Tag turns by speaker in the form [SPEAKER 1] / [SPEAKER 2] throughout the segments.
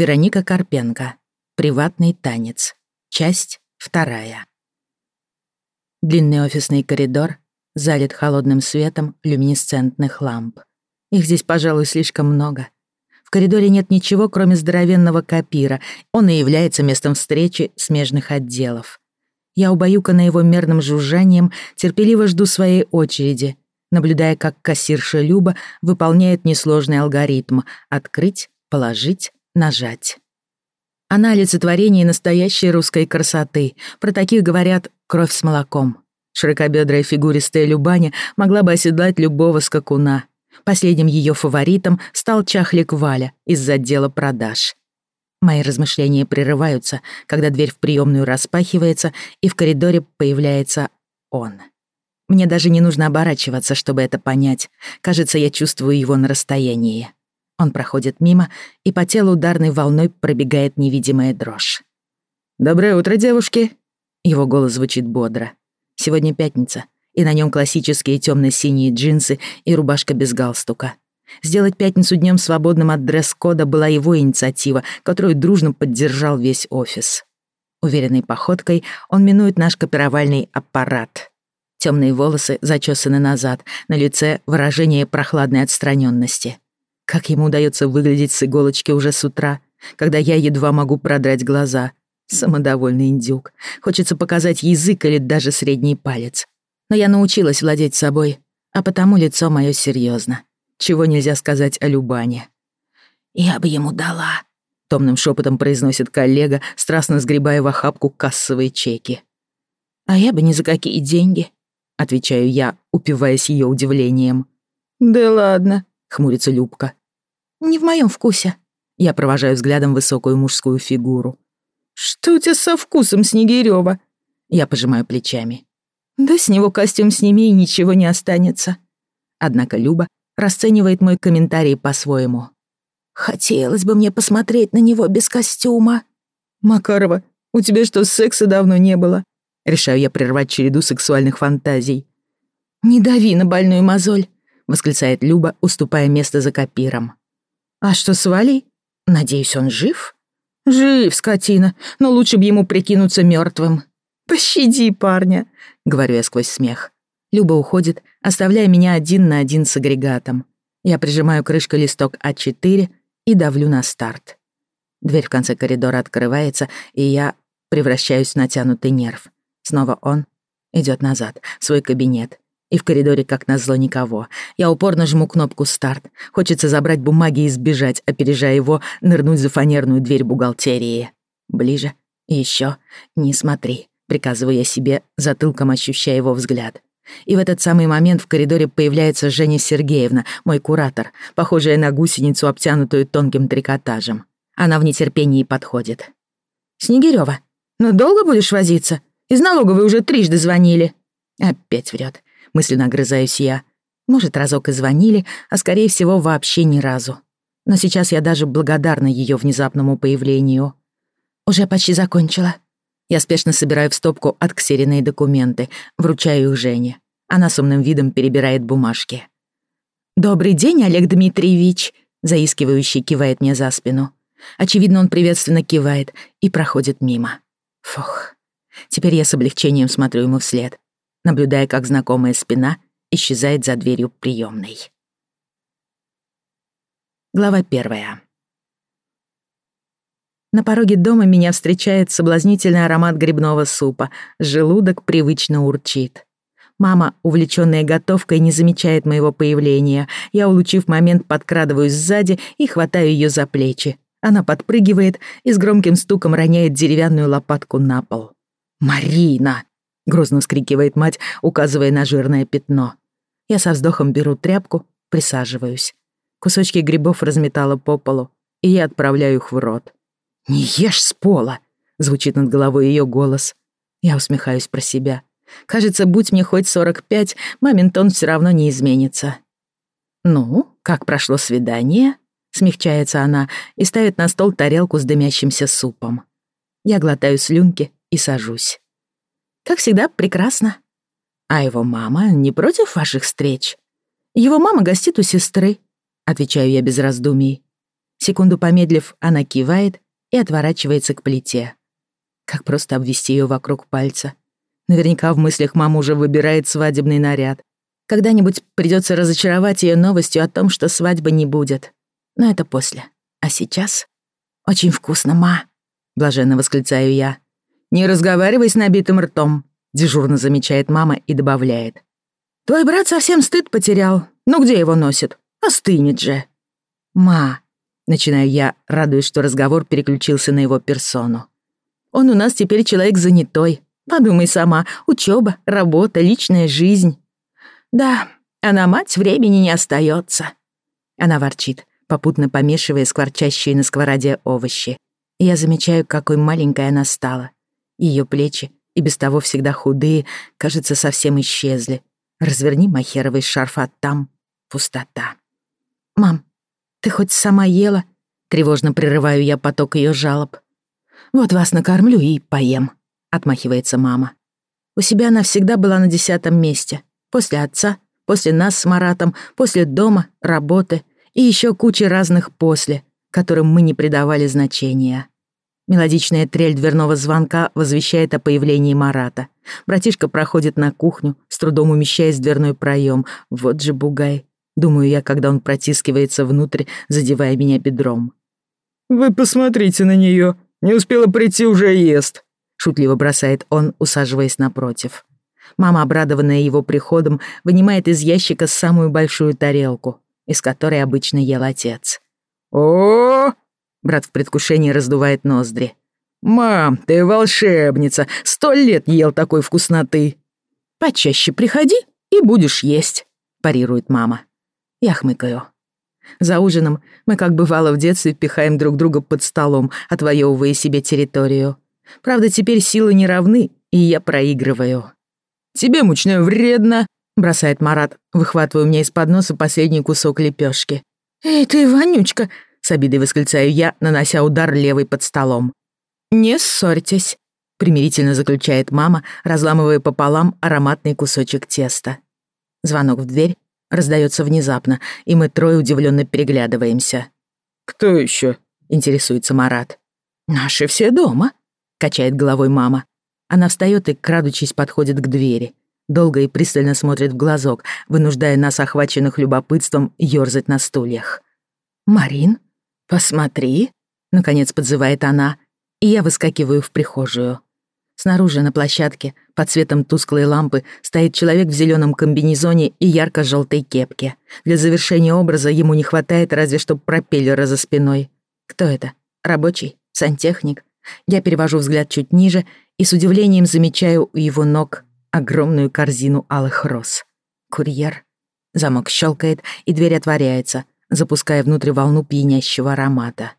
[SPEAKER 1] Вероника Карпенко. Приватный танец. Часть вторая. Длинный офисный коридор залит холодным светом люминесцентных ламп. Их здесь, пожалуй, слишком много. В коридоре нет ничего, кроме здоровенного копира. Он и является местом встречи смежных отделов. Я, убаюкана его мерным жужжанием, терпеливо жду своей очереди, наблюдая, как кассирша Люба выполняет несложный алгоритм «открыть», «положить», нажать. Она олицетворение настоящей русской красоты. Про таких говорят «кровь с молоком». Широкобедрая фигуристая Любаня могла бы оседлать любого скакуна. Последним ее фаворитом стал чахлик Валя из отдела продаж. Мои размышления прерываются, когда дверь в приемную распахивается, и в коридоре появляется он. Мне даже не нужно оборачиваться, чтобы это понять. Кажется, я чувствую его на расстоянии. Он проходит мимо, и по телу ударной волной пробегает невидимая дрожь. «Доброе утро, девушки!» Его голос звучит бодро. Сегодня пятница, и на нем классические темно-синие джинсы и рубашка без галстука. Сделать пятницу днем свободным от дресс-кода была его инициатива, которую дружно поддержал весь офис. Уверенной походкой он минует наш копировальный аппарат. Темные волосы зачесаны назад, на лице выражение прохладной отстраненности. Как ему удается выглядеть с иголочки уже с утра, когда я едва могу продрать глаза. Самодовольный индюк. Хочется показать язык или даже средний палец. Но я научилась владеть собой, а потому лицо мое серьезно. Чего нельзя сказать о Любане. «Я бы ему дала», — томным шепотом произносит коллега, страстно сгребая в охапку кассовые чеки. «А я бы ни за какие деньги», — отвечаю я, упиваясь ее удивлением. «Да ладно», — хмурится Любка. Не в моем вкусе. Я провожаю взглядом высокую мужскую фигуру. Что у тебя со вкусом, Снегирёва? Я пожимаю плечами. Да с него костюм сними и ничего не останется. Однако Люба расценивает мой комментарий по-своему. Хотелось бы мне посмотреть на него без костюма. Макарова, у тебя что, секса давно не было? Решаю я прервать череду сексуальных фантазий. «Не дави на больную мозоль», — восклицает Люба, уступая место за копиром. «А что с Валей? Надеюсь, он жив?» «Жив, скотина, но лучше бы ему прикинуться мертвым. «Пощади парня», — говорю я сквозь смех. Люба уходит, оставляя меня один на один с агрегатом. Я прижимаю крышкой листок А4 и давлю на старт. Дверь в конце коридора открывается, и я превращаюсь в натянутый нерв. Снова он идет назад, в свой кабинет, и в коридоре, как назло, никого. Я упорно жму кнопку «Старт». Хочется забрать бумаги и сбежать, опережая его, нырнуть за фанерную дверь бухгалтерии. Ближе. Еще. Не смотри. Приказываю я себе, затылком ощущая его взгляд. И в этот самый момент в коридоре появляется Женя Сергеевна, мой куратор, похожая на гусеницу, обтянутую тонким трикотажем. Она в нетерпении подходит. «Снегирёва, ну долго будешь возиться? Из налоговой уже трижды звонили». Опять врет мысленно огрызаюсь я. Может, разок и звонили, а скорее всего вообще ни разу. Но сейчас я даже благодарна ее внезапному появлению. Уже почти закончила. Я спешно собираю в стопку отксеренные документы, вручаю их Жене. Она с умным видом перебирает бумажки. «Добрый день, Олег Дмитриевич!» заискивающий кивает мне за спину. Очевидно, он приветственно кивает и проходит мимо. Фух. Теперь я с облегчением смотрю ему вслед наблюдая, как знакомая спина исчезает за дверью приемной. Глава первая. На пороге дома меня встречает соблазнительный аромат грибного супа. Желудок привычно урчит. Мама, увлечённая готовкой, не замечает моего появления. Я, улучив момент, подкрадываюсь сзади и хватаю её за плечи. Она подпрыгивает и с громким стуком роняет деревянную лопатку на пол. «Марина!» Грозно вскрикивает мать, указывая на жирное пятно. Я со вздохом беру тряпку, присаживаюсь. Кусочки грибов разметала по полу, и я отправляю их в рот. «Не ешь с пола!» — звучит над головой ее голос. Я усмехаюсь про себя. Кажется, будь мне хоть сорок пять, мамин тон все равно не изменится. «Ну, как прошло свидание?» — смягчается она и ставит на стол тарелку с дымящимся супом. Я глотаю слюнки и сажусь. Как всегда, прекрасно. А его мама не против ваших встреч? Его мама гостит у сестры, отвечаю я без раздумий. Секунду помедлив, она кивает и отворачивается к плите. Как просто обвести ее вокруг пальца. Наверняка в мыслях мама уже выбирает свадебный наряд. Когда-нибудь придется разочаровать ее новостью о том, что свадьбы не будет. Но это после. А сейчас? Очень вкусно, ма. Блаженно восклицаю я. Не разговаривай с набитым ртом, дежурно замечает мама и добавляет. Твой брат совсем стыд потерял. Ну где его носит? Остынет же. Ма, начинаю я, радуясь, что разговор переключился на его персону. Он у нас теперь человек занятой. Подумай сама, учеба, работа, личная жизнь. Да, а на мать времени не остается. Она ворчит, попутно помешивая скворчащие на сковороде овощи. Я замечаю, какой маленькой она стала. Ее плечи, и без того всегда худые, кажется, совсем исчезли. Разверни махеровый шарф, а там пустота. «Мам, ты хоть сама ела?» Тревожно прерываю я поток ее жалоб. «Вот вас накормлю и поем», — отмахивается мама. У себя она всегда была на десятом месте. После отца, после нас с Маратом, после дома, работы и еще кучи разных «после», которым мы не придавали значения. Мелодичная трель дверного звонка возвещает о появлении Марата. Братишка проходит на кухню, с трудом умещаясь в дверной проем. Вот же бугай. Думаю я, когда он протискивается внутрь, задевая меня бедром.
[SPEAKER 2] «Вы посмотрите на нее, Не успела прийти, уже ест», — шутливо бросает он, усаживаясь напротив.
[SPEAKER 1] Мама, обрадованная его приходом, вынимает из ящика самую большую тарелку, из которой обычно ел отец.
[SPEAKER 2] о
[SPEAKER 1] Брат в предвкушении раздувает ноздри.
[SPEAKER 2] «Мам, ты волшебница! Сто лет ел такой вкусноты!»
[SPEAKER 1] «Почаще приходи и будешь есть», — парирует мама. Я хмыкаю. За ужином мы, как бывало в детстве, пихаем друг друга под столом, отвоевывая себе территорию. Правда, теперь силы не равны, и я проигрываю.
[SPEAKER 2] «Тебе мучное вредно», —
[SPEAKER 1] бросает Марат, выхватывая у меня из-под носа последний кусок лепешки.
[SPEAKER 2] «Эй, ты, вонючка!»
[SPEAKER 1] — с обидой восклицаю я, нанося удар левой под столом.
[SPEAKER 2] «Не ссорьтесь», —
[SPEAKER 1] примирительно заключает мама, разламывая пополам ароматный кусочек теста. Звонок в дверь раздается внезапно, и мы трое удивленно переглядываемся.
[SPEAKER 2] «Кто еще?
[SPEAKER 1] интересуется Марат.
[SPEAKER 2] «Наши все дома», —
[SPEAKER 1] качает головой мама. Она встает и, крадучись, подходит к двери. Долго и пристально смотрит в глазок, вынуждая нас, охваченных любопытством, ёрзать на стульях. «Марин, посмотри», — наконец подзывает она, и я выскакиваю в прихожую. Снаружи на площадке, под светом тусклой лампы, стоит человек в зеленом комбинезоне и ярко-желтой кепке. Для завершения образа ему не хватает разве что пропеллера за спиной. Кто это? Рабочий? Сантехник? Я перевожу взгляд чуть ниже и с удивлением замечаю у его ног огромную корзину алых роз. Курьер. Замок щелкает, и дверь отворяется, запуская внутрь волну пьянящего аромата.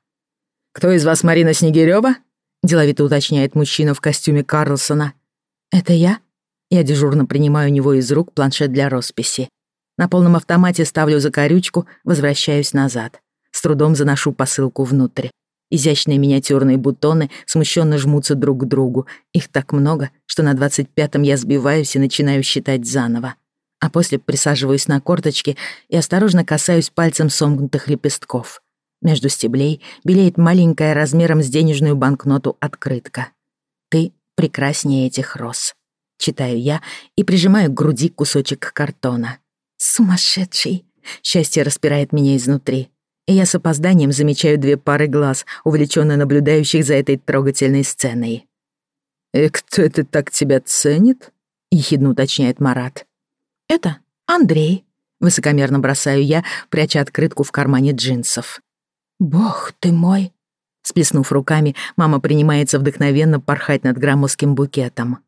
[SPEAKER 2] «Кто из вас Марина Снегирёва?»
[SPEAKER 1] — деловито уточняет мужчина в костюме Карлсона. «Это я?» Я дежурно принимаю у него из рук планшет для росписи. На полном автомате ставлю закорючку, возвращаюсь назад. С трудом заношу посылку внутрь. Изящные миниатюрные бутоны смущенно жмутся друг к другу. Их так много, что на двадцать пятом я сбиваюсь и начинаю считать заново. А после присаживаюсь на корточки и осторожно касаюсь пальцем сомкнутых лепестков. Между стеблей белеет маленькая размером с денежную банкноту открытка. «Ты прекраснее этих роз», — читаю я и прижимаю к груди кусочек картона. «Сумасшедший!» Счастье распирает меня изнутри и я с опозданием замечаю две пары глаз, увлеченно наблюдающих за этой трогательной сценой.
[SPEAKER 2] «И кто это так тебя ценит?»
[SPEAKER 1] — ехидно уточняет Марат. «Это Андрей», — высокомерно бросаю я, пряча открытку в кармане джинсов. «Бог ты мой!» Сплеснув руками, мама принимается вдохновенно порхать над громоздким букетом.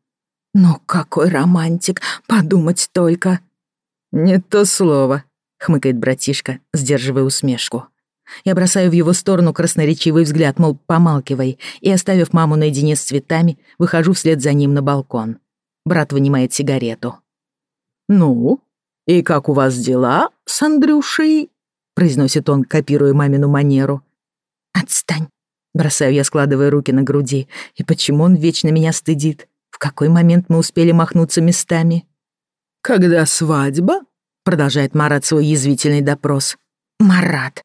[SPEAKER 1] «Ну какой романтик, подумать только!»
[SPEAKER 2] «Не то слово», —
[SPEAKER 1] хмыкает братишка, сдерживая усмешку. Я бросаю в его сторону красноречивый взгляд, мол, помалкивай, и, оставив маму наедине с цветами, выхожу вслед за ним на балкон. Брат вынимает сигарету.
[SPEAKER 2] «Ну, и как у вас дела с Андрюшей?» произносит он, копируя мамину манеру.
[SPEAKER 1] «Отстань!» Бросаю я, складывая руки на груди. И почему он вечно меня стыдит? В какой момент мы успели махнуться местами?
[SPEAKER 2] «Когда свадьба?» Продолжает Марат свой язвительный допрос.
[SPEAKER 1] «Марат,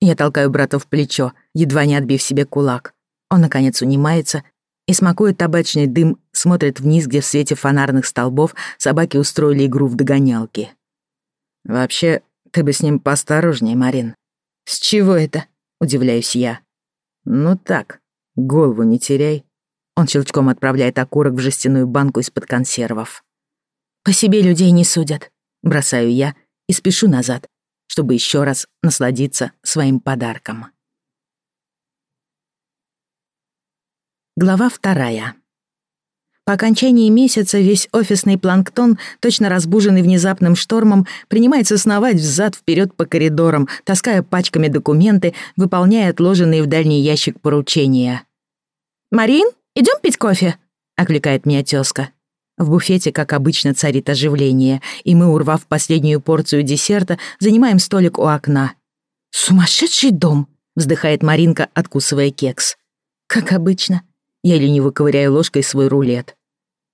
[SPEAKER 1] Я толкаю брата в плечо, едва не отбив себе кулак. Он, наконец, унимается и, смакуя табачный дым, смотрит вниз, где в свете фонарных столбов собаки устроили игру в догонялки. «Вообще, ты бы с ним поосторожнее, Марин».
[SPEAKER 2] «С чего это?» — удивляюсь я.
[SPEAKER 1] «Ну так, голову не теряй». Он щелчком отправляет окурок в жестяную банку из-под консервов.
[SPEAKER 2] «По себе людей не судят», — бросаю я и спешу назад, чтобы еще раз насладиться своим подарком. Глава вторая. По окончании месяца весь офисный планктон, точно разбуженный внезапным штормом, принимается сновать взад вперед по коридорам, таская пачками документы, выполняя отложенные в дальний ящик поручения. «Марин, идем пить кофе?» — окликает меня тёзка. В буфете, как обычно, царит оживление, и мы, урвав последнюю порцию десерта, занимаем столик у окна. «Сумасшедший дом!» — вздыхает Маринка, откусывая кекс. «Как обычно», я лениво ковыряю ложкой свой рулет.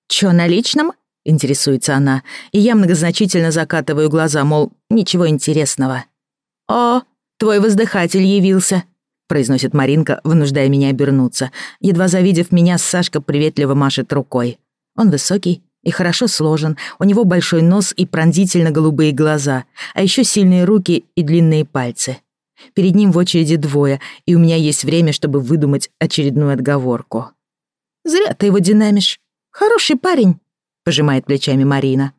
[SPEAKER 2] «Чё, на личном?» — интересуется она, и я многозначительно закатываю глаза, мол, ничего интересного. «О, твой воздыхатель явился», — произносит Маринка, вынуждая меня обернуться. Едва завидев меня, Сашка приветливо машет рукой. Он высокий и хорошо сложен, у него большой нос и пронзительно-голубые глаза, а еще сильные руки и длинные пальцы. Перед ним в очереди двое, и у меня есть время, чтобы выдумать очередную отговорку. Зря ты его динамишь. Хороший парень», — пожимает плечами Марина.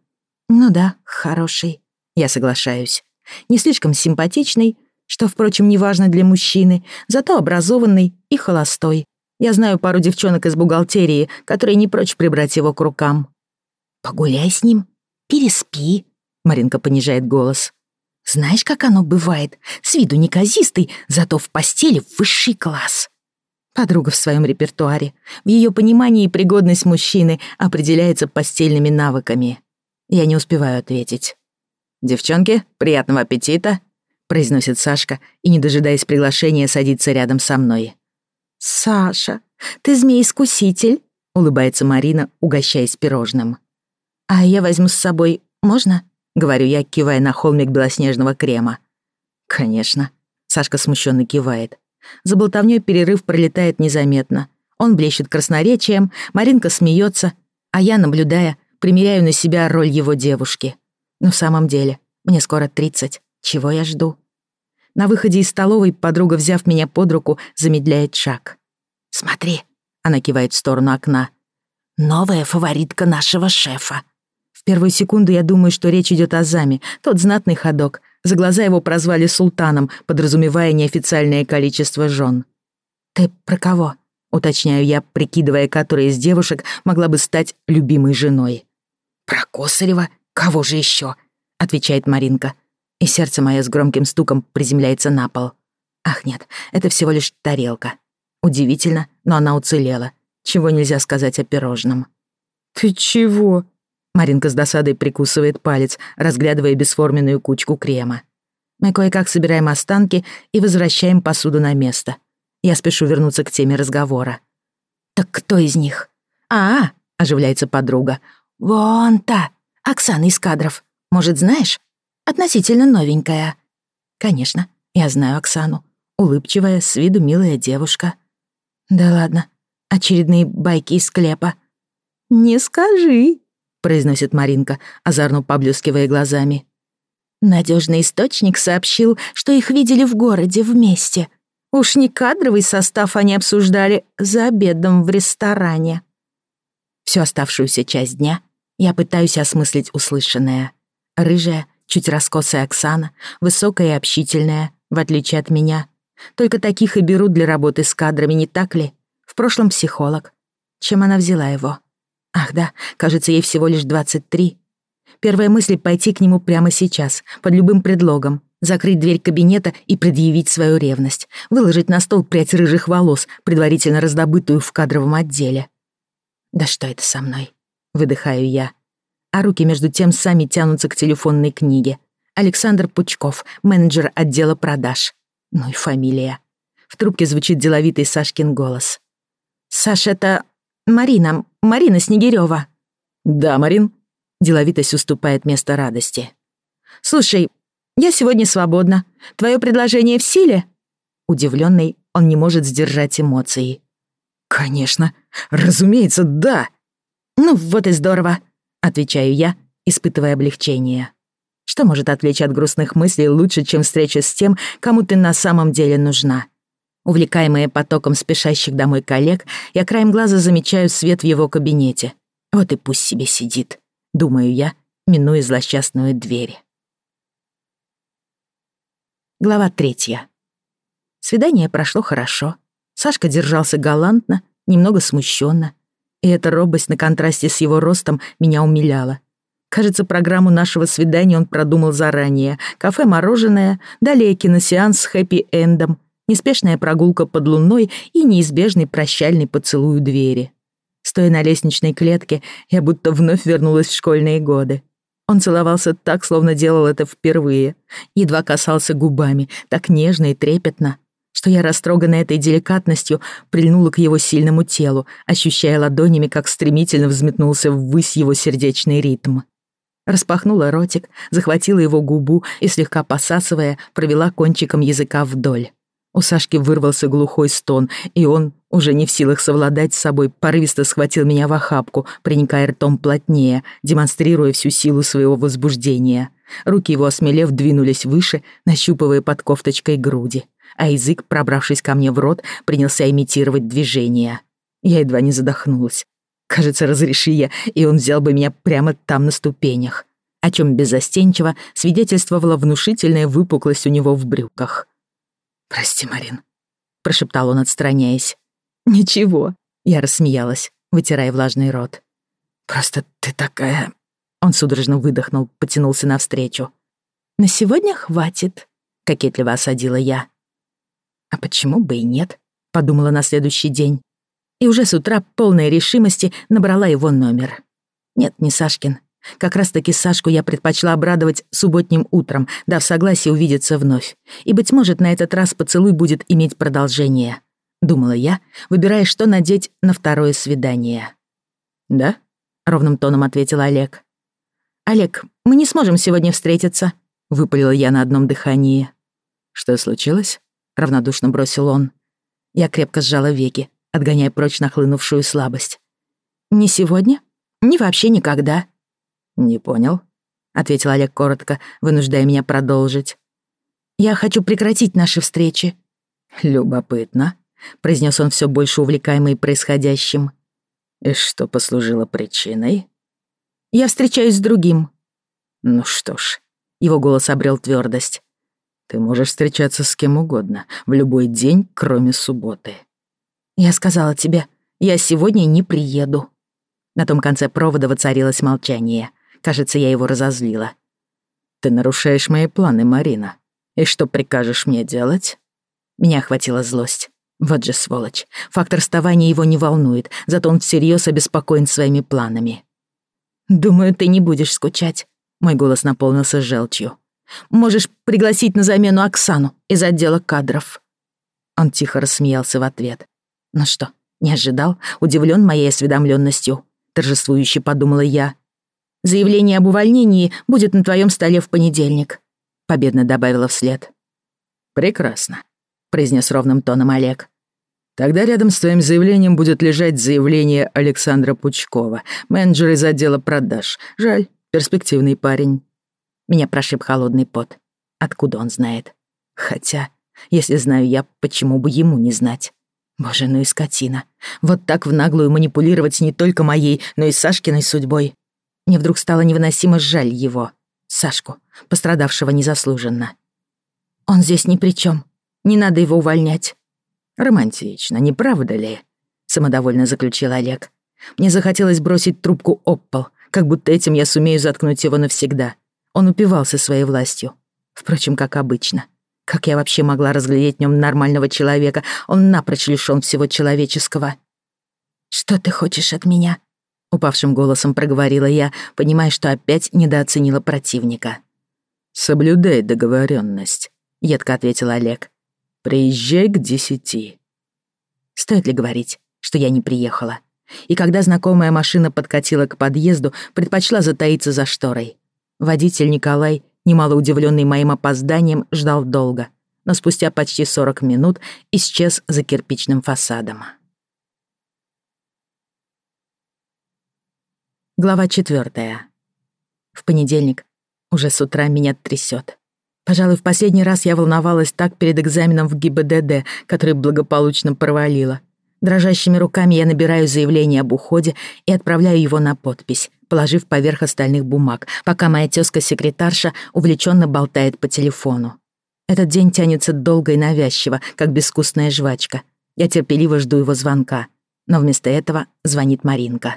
[SPEAKER 2] «Ну да, хороший. Я соглашаюсь. Не слишком симпатичный, что, впрочем, не важно для мужчины, зато образованный и холостой. Я знаю пару девчонок из бухгалтерии, которые не прочь прибрать его к рукам». «Погуляй с ним, переспи», — Маринка понижает голос. «Знаешь, как оно бывает? С виду неказистый, зато в постели высший класс». Подруга в своем репертуаре. В ее понимании пригодность мужчины определяется постельными навыками. Я не успеваю ответить. «Девчонки, приятного аппетита!» произносит Сашка и, не дожидаясь приглашения, садится рядом со мной. «Саша, ты змей-искуситель?» — улыбается Марина, угощаясь пирожным. «А я возьму с собой, можно?» — говорю я, кивая на холмик белоснежного крема. «Конечно», — Сашка смущенно кивает. За болтовнёй перерыв пролетает незаметно. Он блещет красноречием, Маринка смеется, а я, наблюдая, примеряю на себя роль его девушки. Но в самом деле, мне скоро 30. Чего я жду? На выходе из столовой подруга, взяв меня под руку, замедляет шаг. «Смотри», — она кивает в сторону окна. «Новая фаворитка нашего шефа». В первую секунду я думаю, что речь идет о Заме, тот знатный ходок, за глаза его прозвали султаном, подразумевая неофициальное количество жен. «Ты про кого?» — уточняю я, прикидывая, которая из девушек могла бы стать любимой женой. «Про Косарева? Кого же еще? отвечает Маринка. И сердце мое с громким стуком приземляется на пол. Ах нет, это всего лишь тарелка. Удивительно, но она уцелела. Чего нельзя сказать о пирожном. «Ты чего?»
[SPEAKER 1] Маринка с досадой прикусывает палец, разглядывая бесформенную кучку крема. Мы кое-как собираем останки и возвращаем посуду на место. Я спешу вернуться к теме разговора. «Так кто из них?» «А, -а — оживляется подруга. «Вон та, Оксана из кадров. Может, знаешь? Относительно новенькая». «Конечно, я знаю Оксану. Улыбчивая, с виду милая девушка». «Да ладно, очередные байки из склепа». «Не скажи», произносит Маринка, озорно поблескивая глазами. Надежный источник сообщил, что их видели в городе вместе. Уж не кадровый состав они обсуждали за обедом в ресторане. Всю оставшуюся часть дня я пытаюсь осмыслить услышанное. Рыжая, чуть раскосая Оксана, высокая и общительная, в отличие от меня. Только таких и берут для работы с кадрами, не так ли? В прошлом психолог. Чем она взяла его? Ах да, кажется, ей всего лишь 23. Первая мысль — пойти к нему прямо сейчас, под любым предлогом, закрыть дверь кабинета и предъявить свою ревность, выложить на стол прядь рыжих волос, предварительно раздобытую в кадровом отделе. «Да что это со мной?» — выдыхаю я. А руки между тем сами тянутся к телефонной книге. Александр Пучков, менеджер отдела продаж. Ну и фамилия. В трубке звучит деловитый Сашкин голос. «Саш, это Марина, Марина Снегирёва».
[SPEAKER 2] «Да, Марин».
[SPEAKER 1] Деловитость уступает место радости. «Слушай, я сегодня свободна. Твое предложение в силе?»
[SPEAKER 2] Удивленный, он не может сдержать эмоции.
[SPEAKER 3] «Конечно, разумеется, да!»
[SPEAKER 2] «Ну, вот и здорово», — отвечаю я, испытывая облегчение. Что может отвлечь от грустных мыслей лучше, чем встреча с тем, кому ты на самом деле нужна? Увлекаемая потоком спешащих домой коллег, я краем глаза замечаю свет в его кабинете. Вот и пусть себе сидит, думаю я, минуя злосчастную дверь. Глава третья. Свидание прошло хорошо. Сашка держался галантно, немного смущенно, и эта робость на контрасте с его ростом меня умиляла. Кажется, программу нашего свидания он продумал заранее. Кафе-мороженое, далее киносеанс с хэппи-эндом, неспешная прогулка под луной и неизбежный прощальный поцелуй у двери. Стоя на лестничной клетке, я будто вновь вернулась в школьные годы. Он целовался так, словно делал это впервые. Едва касался губами, так нежно и трепетно, что я, растроганная этой деликатностью, прильнула к его сильному телу, ощущая ладонями, как стремительно взметнулся ввысь его сердечный ритм. Распахнула ротик, захватила его губу и, слегка посасывая, провела кончиком языка вдоль. У Сашки вырвался глухой стон, и он, уже не в силах совладать с собой, порывисто схватил меня в охапку, приникая ртом плотнее, демонстрируя всю силу своего возбуждения. Руки его, осмелев, двинулись выше, нащупывая под кофточкой груди а язык, пробравшись ко мне в рот, принялся имитировать движения. Я едва не задохнулась. Кажется, разреши я, и он взял бы меня прямо там на ступенях, о чем беззастенчиво свидетельствовала внушительная выпуклость у него в брюках. «Прости, Марин», — прошептал он, отстраняясь. «Ничего», — я рассмеялась, вытирая влажный рот. «Просто ты такая...» Он судорожно выдохнул, потянулся навстречу. «На сегодня хватит», — кокетливо осадила я. А почему бы и нет? Подумала на следующий день. И уже с утра полной решимости набрала его номер. Нет, не Сашкин. Как раз-таки Сашку я предпочла обрадовать субботним утром, дав согласие увидеться вновь. И, быть может, на этот раз поцелуй будет иметь продолжение. Думала я, выбирая, что надеть на второе свидание. «Да?» — ровным тоном ответил Олег. «Олег, мы не сможем сегодня встретиться», — выпалила я на одном дыхании. «Что случилось?» — равнодушно бросил он. Я крепко сжала веки, отгоняя прочь нахлынувшую слабость. «Не сегодня? Не вообще никогда». «Не понял», — ответил Олег коротко, вынуждая меня продолжить. «Я хочу прекратить наши встречи». «Любопытно», — произнес он все больше увлекаемый происходящим. «И что послужило причиной?» «Я встречаюсь с другим». «Ну что ж», — его голос обрел твердость. Ты можешь встречаться с кем угодно, в любой день, кроме субботы. Я сказала тебе, я сегодня не приеду. На том конце провода воцарилось молчание. Кажется, я его разозлила. Ты нарушаешь мои планы, Марина. И что прикажешь мне делать? Меня охватила злость. Вот же сволочь. Фактор расставания его не волнует, зато он всерьез обеспокоен своими планами. «Думаю, ты не будешь скучать». Мой голос наполнился желчью. Можешь пригласить на замену Оксану из отдела кадров». Он тихо рассмеялся в ответ. «Ну что, не ожидал? Удивлен моей осведомленностью. торжествующе подумала я. «Заявление об увольнении будет на твоем столе в понедельник», — победно добавила вслед.
[SPEAKER 3] «Прекрасно», — произнес ровным тоном Олег. «Тогда рядом с твоим заявлением будет лежать заявление Александра Пучкова, менеджера из отдела продаж. Жаль, перспективный парень».
[SPEAKER 2] Меня прошиб холодный пот. Откуда он знает? Хотя, если знаю я, почему бы ему не знать? Боже, ну и скотина. Вот так в наглую манипулировать не только моей, но и Сашкиной судьбой. Мне вдруг стало невыносимо жаль его, Сашку, пострадавшего незаслуженно. Он здесь ни при чем. Не надо его увольнять.
[SPEAKER 3] Романтично, не правда ли? Самодовольно заключил Олег.
[SPEAKER 2] Мне захотелось бросить трубку об пол, как будто этим я сумею заткнуть его навсегда. Он упивался своей властью. Впрочем, как обычно. Как я вообще могла разглядеть в нем нормального человека? Он напрочь лишён всего человеческого. «Что ты хочешь от меня?» Упавшим голосом проговорила я, понимая, что опять недооценила противника.
[SPEAKER 3] «Соблюдай договоренность, едко ответил Олег. «Приезжай к десяти».
[SPEAKER 2] Стоит ли говорить, что я не приехала? И когда знакомая машина подкатила к подъезду, предпочла затаиться за шторой. Водитель Николай, немало удивленный моим опозданием, ждал долго.
[SPEAKER 1] но спустя почти 40 минут исчез за кирпичным фасадом. Глава четвертая. В понедельник уже с утра меня трясет. Пожалуй, в последний раз я волновалась так перед экзаменом в ГИБДД, который благополучно провалила. Дрожащими руками я набираю заявление об уходе и отправляю его на подпись, положив поверх остальных бумаг, пока моя тёзка-секретарша увлеченно болтает по телефону. Этот день тянется долго и навязчиво, как безвкусная жвачка. Я терпеливо жду его звонка, но вместо этого звонит Маринка.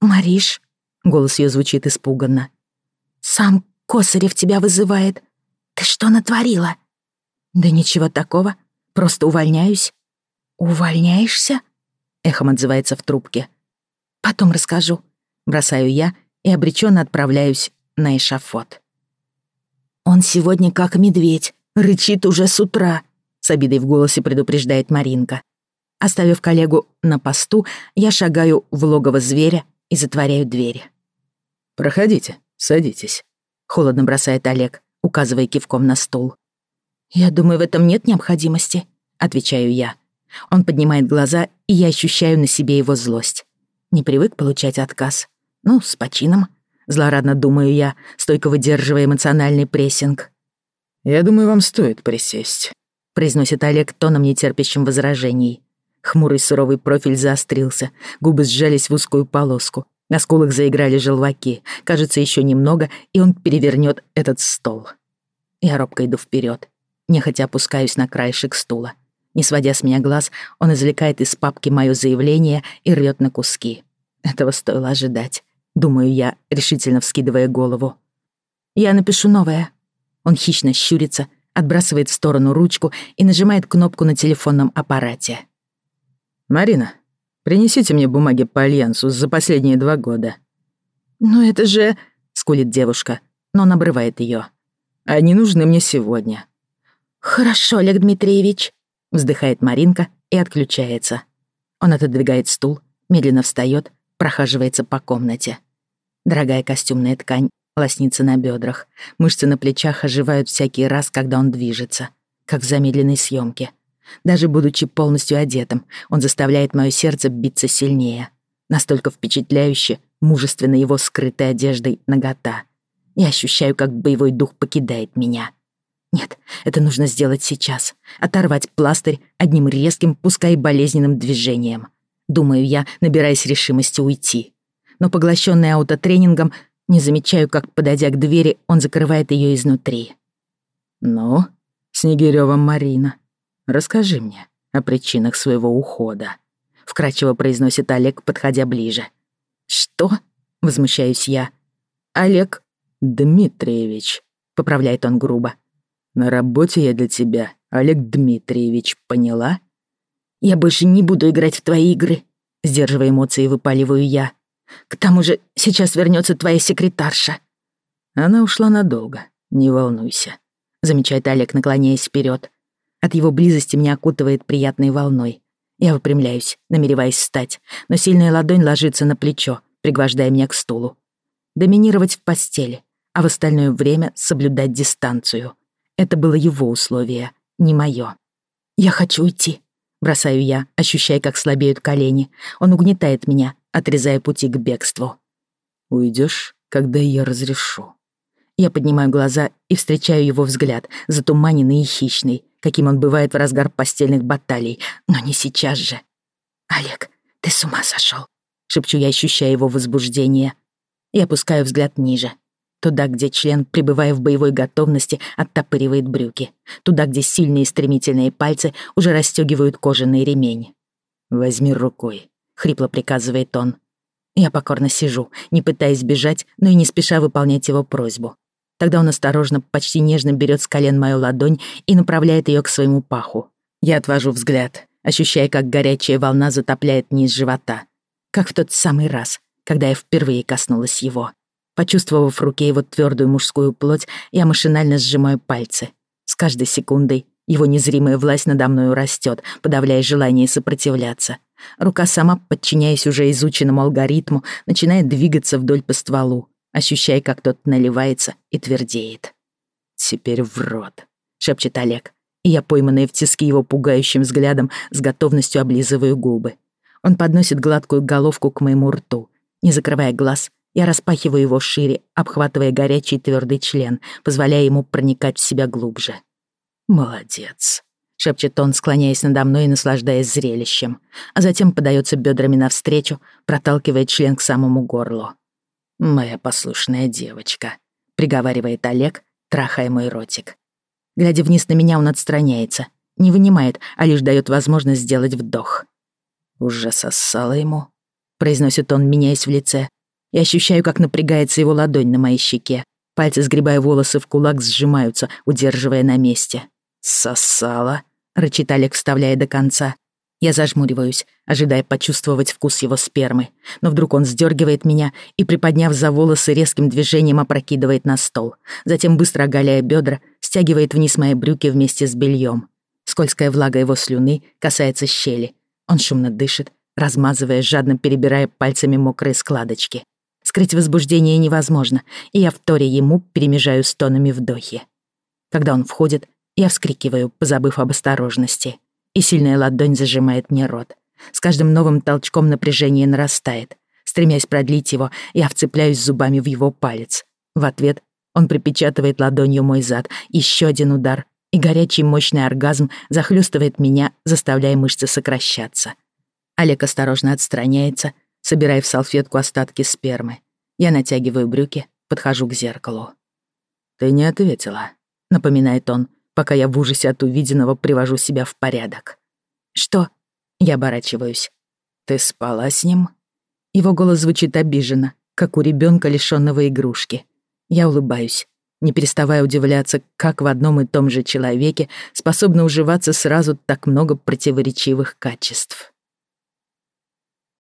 [SPEAKER 2] «Мариш», —
[SPEAKER 1] голос ее звучит испуганно, —
[SPEAKER 2] «сам Косарев тебя вызывает. Ты что натворила?»
[SPEAKER 1] «Да ничего такого, просто увольняюсь».
[SPEAKER 2] «Увольняешься?»
[SPEAKER 1] — эхом отзывается в трубке.
[SPEAKER 2] «Потом расскажу», —
[SPEAKER 1] бросаю я и обреченно отправляюсь на эшафот.
[SPEAKER 2] «Он сегодня как медведь, рычит уже с утра», —
[SPEAKER 1] с обидой в голосе предупреждает Маринка. Оставив коллегу на посту, я шагаю в логово зверя и затворяю дверь. «Проходите, садитесь», — холодно бросает Олег, указывая кивком на стул.
[SPEAKER 2] «Я думаю, в этом нет необходимости», — отвечаю я.
[SPEAKER 1] Он поднимает глаза, и я ощущаю на себе его злость. Не привык получать отказ. Ну, с почином. Злорадно думаю я, стойко выдерживая эмоциональный прессинг. «Я думаю, вам стоит присесть», — произносит Олег тоном нетерпящим возражений. Хмурый суровый профиль заострился, губы сжались в узкую полоску. На скулах заиграли желваки. Кажется, еще немного, и он перевернет этот стол. Я робко иду вперед, нехотя опускаюсь на краешек стула. Не сводя с меня глаз, он извлекает из папки мое заявление и рвет на куски. Этого стоило ожидать. Думаю я, решительно вскидывая голову. «Я напишу новое». Он хищно щурится, отбрасывает в сторону ручку и нажимает кнопку на телефонном аппарате. «Марина, принесите мне бумаги по Альянсу за последние два года».
[SPEAKER 2] «Но это же...»
[SPEAKER 1] — скулит девушка, но он обрывает её. «Они нужны мне сегодня».
[SPEAKER 2] «Хорошо, Олег Дмитриевич», — вздыхает Маринка и отключается.
[SPEAKER 1] Он отодвигает стул, медленно встаёт, прохаживается по комнате. Дорогая костюмная ткань лоснится на бедрах, мышцы на плечах оживают всякий раз, когда он движется, как в замедленной съемке. Даже будучи полностью одетым, он заставляет мое сердце биться сильнее. Настолько впечатляюще, мужественно его скрытой одеждой нагота. Я ощущаю, как боевой дух покидает меня. Нет, это нужно сделать сейчас. Оторвать пластырь одним резким, пускай болезненным движением. Думаю я, набираясь решимости уйти но поглощенный аутотренингом, не замечаю, как, подойдя к двери, он закрывает ее изнутри. «Ну, Снегирёва Марина, расскажи мне о причинах своего ухода», — вкратчиво произносит Олег, подходя ближе.
[SPEAKER 2] «Что?» — возмущаюсь я. «Олег
[SPEAKER 1] Дмитриевич», — поправляет он грубо. «На работе я для тебя, Олег Дмитриевич, поняла?»
[SPEAKER 2] «Я больше не буду играть в твои игры», — сдерживая эмоции, выпаливаю я. К тому же сейчас вернется твоя секретарша».
[SPEAKER 1] Она ушла надолго, не волнуйся, замечает Олег, наклоняясь вперед. От его близости меня окутывает приятной волной. Я выпрямляюсь, намереваясь встать, но сильная ладонь ложится на плечо, пригвождая меня к стулу. Доминировать в постели, а в остальное время соблюдать дистанцию. Это было его условие, не мое.
[SPEAKER 2] «Я хочу уйти», — бросаю я, ощущая, как слабеют колени. Он угнетает меня, отрезая пути к бегству.
[SPEAKER 1] Уйдешь, когда я разрешу».
[SPEAKER 2] Я поднимаю глаза и встречаю его взгляд, затуманенный и хищный, каким он бывает в разгар постельных баталий, но не сейчас же. «Олег, ты с ума сошел, шепчу я, ощущая его возбуждение. И опускаю взгляд ниже. Туда, где член, пребывая в боевой готовности, оттопыривает брюки. Туда, где сильные стремительные пальцы уже расстегивают кожаный ремень.
[SPEAKER 1] «Возьми рукой», — хрипло приказывает он.
[SPEAKER 2] Я покорно сижу, не пытаясь бежать, но и не спеша выполнять его просьбу. Тогда он осторожно, почти нежно берет с колен мою ладонь и направляет ее к своему паху. Я отвожу взгляд, ощущая, как горячая волна затопляет низ живота. Как в тот самый раз, когда я впервые коснулась его. Почувствовав в руке его твердую мужскую плоть, я машинально сжимаю пальцы. С каждой секундой его незримая власть надо мною растет, подавляя желание сопротивляться. Рука сама, подчиняясь уже изученному алгоритму, начинает двигаться вдоль по стволу, ощущая, как тот наливается и твердеет.
[SPEAKER 1] «Теперь в рот», — шепчет Олег,
[SPEAKER 2] и я, пойманная в тиски его пугающим взглядом, с готовностью облизываю губы. Он подносит гладкую головку к моему рту. Не закрывая глаз, я распахиваю его шире, обхватывая горячий твердый член, позволяя ему проникать в себя глубже. «Молодец», — шепчет он, склоняясь надо мной и наслаждаясь зрелищем, а затем подается бедрами навстречу, проталкивает член к самому горлу. «Моя послушная девочка», — приговаривает Олег, трахая мой ротик. Глядя вниз на меня, он отстраняется, не вынимает, а лишь дает возможность сделать вдох. «Уже сосала ему», — произносит он, меняясь в лице. Я ощущаю, как напрягается его ладонь на моей щеке. Пальцы, сгребая волосы в кулак, сжимаются, удерживая на месте. «Сосала», — рычит Олег, вставляя до конца. Я зажмуриваюсь, ожидая почувствовать вкус его спермы. Но вдруг он сдергивает меня и, приподняв за волосы, резким движением опрокидывает на стол. Затем, быстро оголяя бедра, стягивает вниз мои брюки вместе с бельем. Скользкая влага его слюны касается щели. Он шумно дышит, размазывая, жадно перебирая пальцами мокрые складочки. Скрыть возбуждение невозможно, и я вторе ему перемежаю стонами вдохи. Когда он входит, я вскрикиваю, позабыв об осторожности и сильная ладонь зажимает мне рот. С каждым новым толчком напряжение нарастает. Стремясь продлить его, я вцепляюсь зубами в его палец. В ответ он припечатывает ладонью мой зад. Еще один удар, и горячий мощный оргазм захлестывает меня, заставляя мышцы сокращаться. Олег осторожно отстраняется, собирая в салфетку остатки спермы. Я натягиваю брюки, подхожу к зеркалу. «Ты не ответила», — напоминает он, пока я в ужасе от увиденного привожу себя в порядок. «Что?» Я оборачиваюсь. «Ты спала с ним?» Его голос звучит обиженно, как у ребенка, лишённого игрушки. Я улыбаюсь, не переставая удивляться, как в одном и том же человеке способно уживаться сразу так много противоречивых качеств.